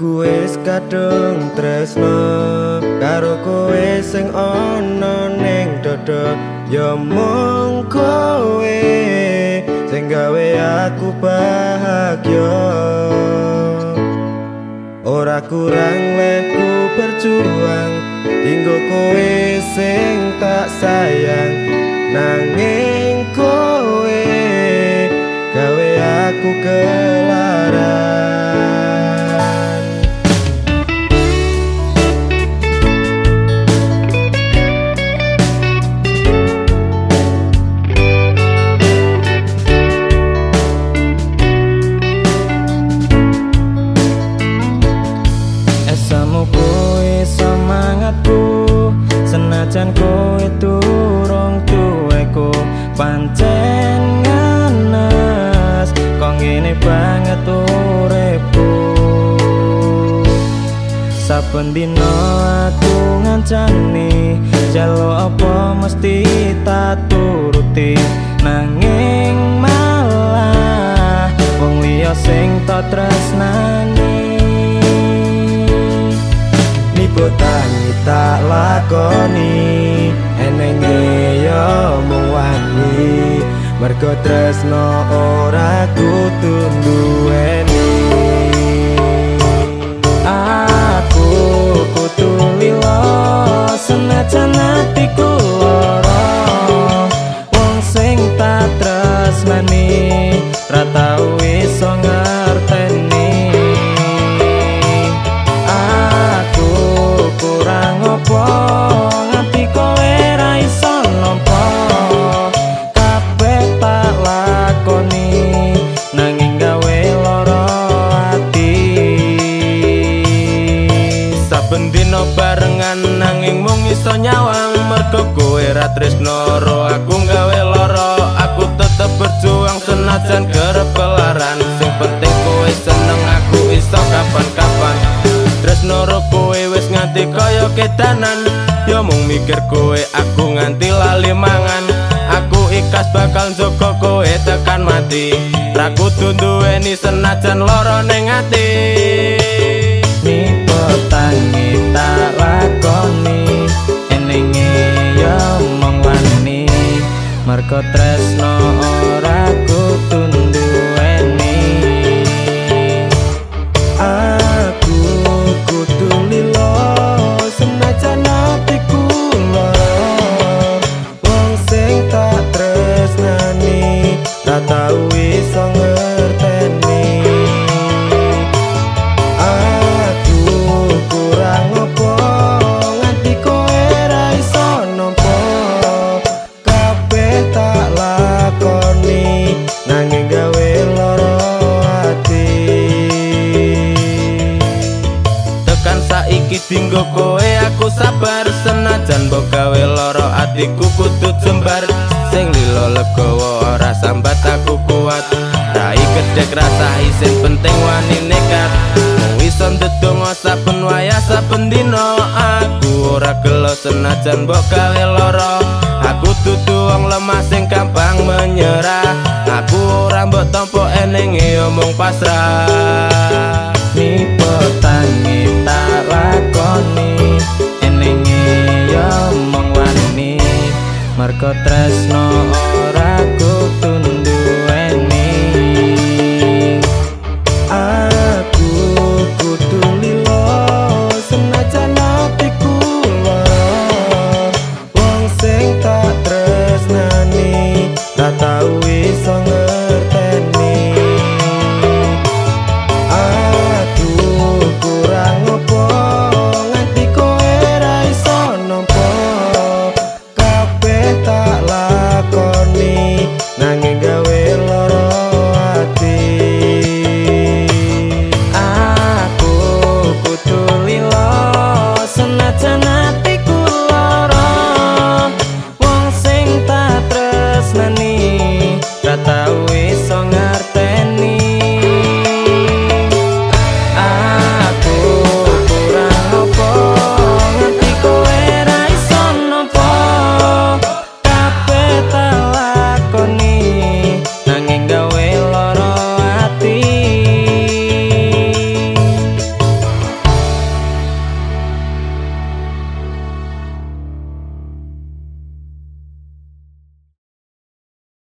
Wis kadung tresno karo kowe sing ana ning dodo. Ya mung kowe sing gawe aku bahagia. Ora kurang leku berjuang tinggo kowe sing tak sayang. Nanging kowe gawe aku kelaran saben dina aku ngancani jalo apa mesti tak turuti nanging malah wong liya sing tak tresnani. Tangi tak lakoni Enenge yo mung wani Mergo tresno ora kudu duweni kowe ra tresno aku gawe loro aku tetep berjuang senajan kerep kelaran. Sing penting kowe seneng aku iso kapan-kapan. Tresno kowe wis nganti kaya kedanan. Yo mung mikir kowe aku nganti lali mangan. Aku ikas bakal njogo kowe tekan mati. Ra kudu duweni senajan loro ning ati mergo tresno ora dinggo kowe aku sabar senajan mbok gawe loro atiku kudu jembar. Sing lilo legowo ora sambat aku kuat. Rai gedek rasa isin penting wani nekat. Iso ndedonga saben wayah saben dino aku ora gelo senajan mbok gawe loro aku dudu wong lemah sing gampang menyerah. Aku ora mbok tompo eneng omong pasrah Marco Tresno.